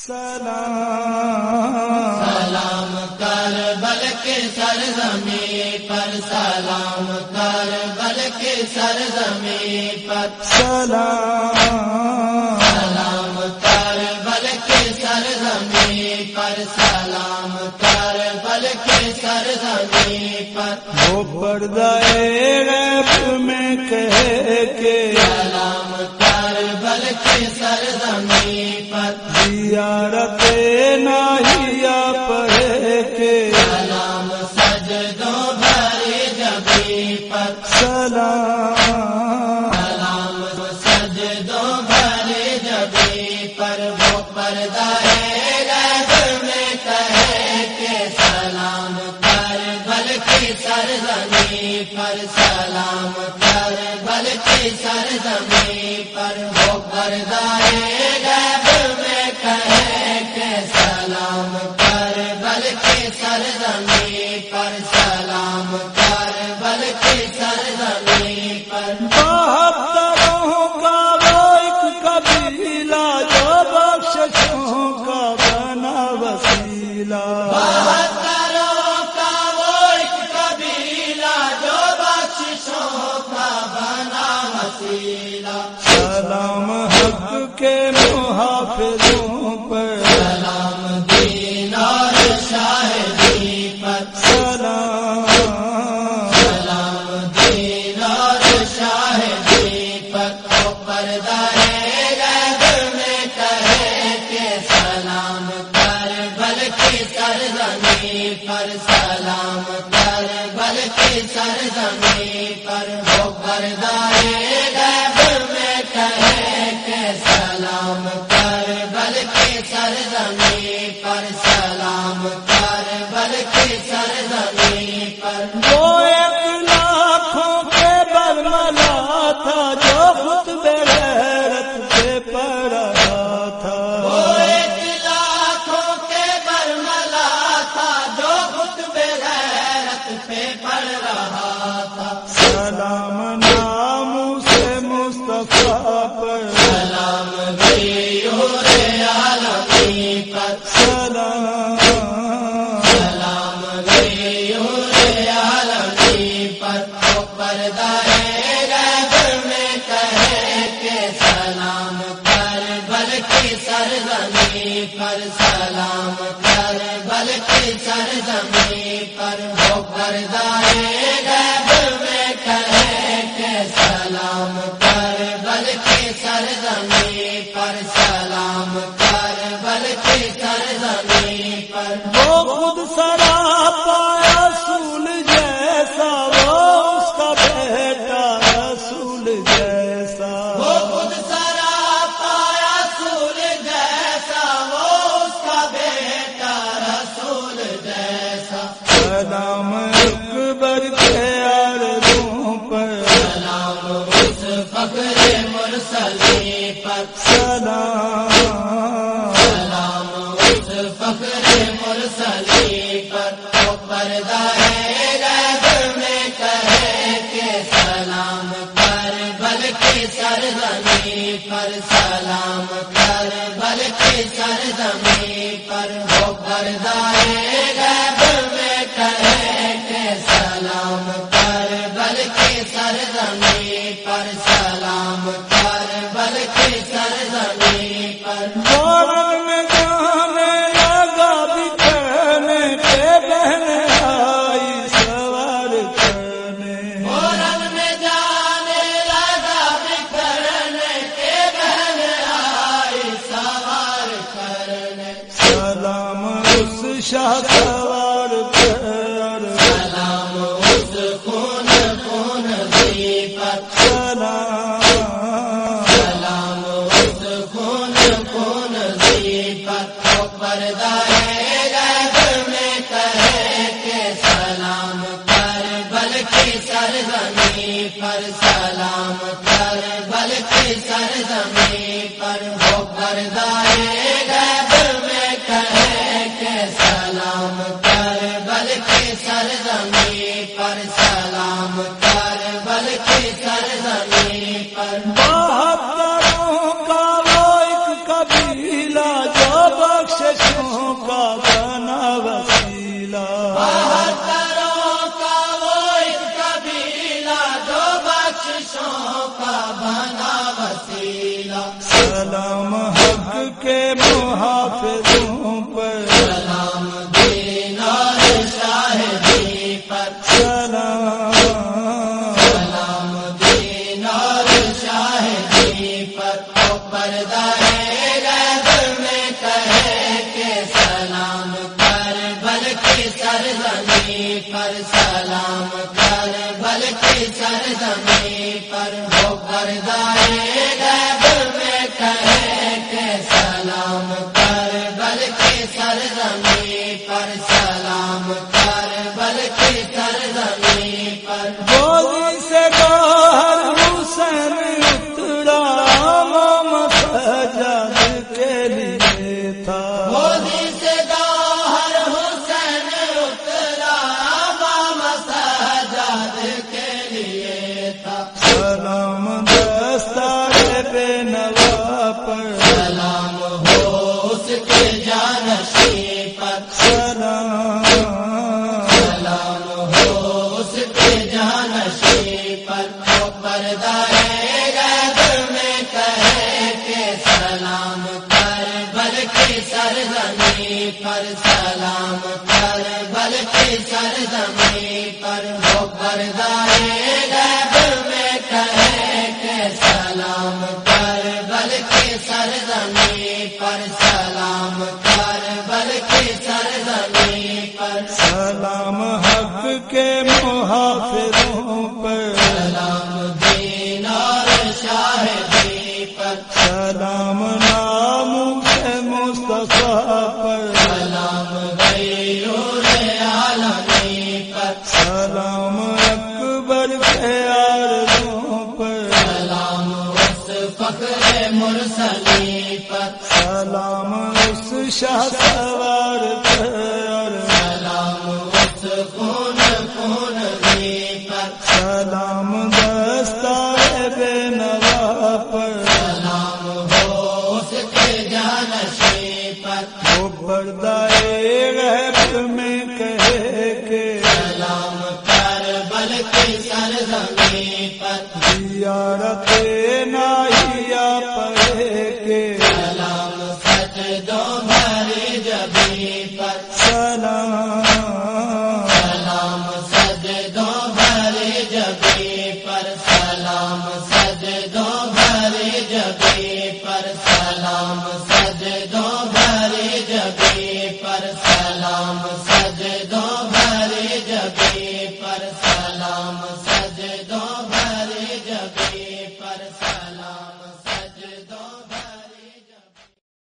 سلام سلام کر بل کے سر زمین پر سلام کر بل کے سر زمین پر سلام سلام کر بل کے سر زمین پر سلام کر بل کے سر زمین پر وہ پردہ غیب میں کہے کہ سلام کر سر زمین پر زیارت ناہیا پڑھے کے سلام بھرے پر سلام بھرے پر وہ پردہ غیب میں کہے کہ سلام بل کی سر زمین پر سلام سلام کر بل کی سر زمین پر سلام کر بل کی سر زمین پر قبیلہ جو بخششوں کا بنا وسیلہ۔ زمین پر سلام کر بل کی سر زمین پر ہو پردہ غیب میں کہے کہ سلام کر بل کی سر زمین پر سلام کر بل کی سر زمین پر ہو پر کی زمین پر سلام کر، بلکہ سر زمین پر ہو پردہ غیب میں کہے کہ سلام کر، بلکہ سر زمین پر سلام کر، بلکہ سر کے محافظوں پر۔ سلام دینار شاہدی پر۔ سلام۔ سلام دینار شاہدی پر۔ تو پردہ میں کہے کہ سلام کر بلکہ سرزمین پر۔ سلام کر بلکہ سرزمین پر۔ ہو پردہ پر سلام کر بلکہ سرزمین پر وہ پردہ غیب میں کہے کہ سلام کر بلکہ سرزمین پر سلام کر بلکہ سرزمین پر سلام حق کے محافظوں پر۔ سلام دین اور شاہدی پر۔ سلام سلام اس شاہ سوار پر سلام اس خون بھی پر۔ سلام دستار بے نوا پر۔ سلام ہو اس کے جانشی پر۔ وہ پردائے دو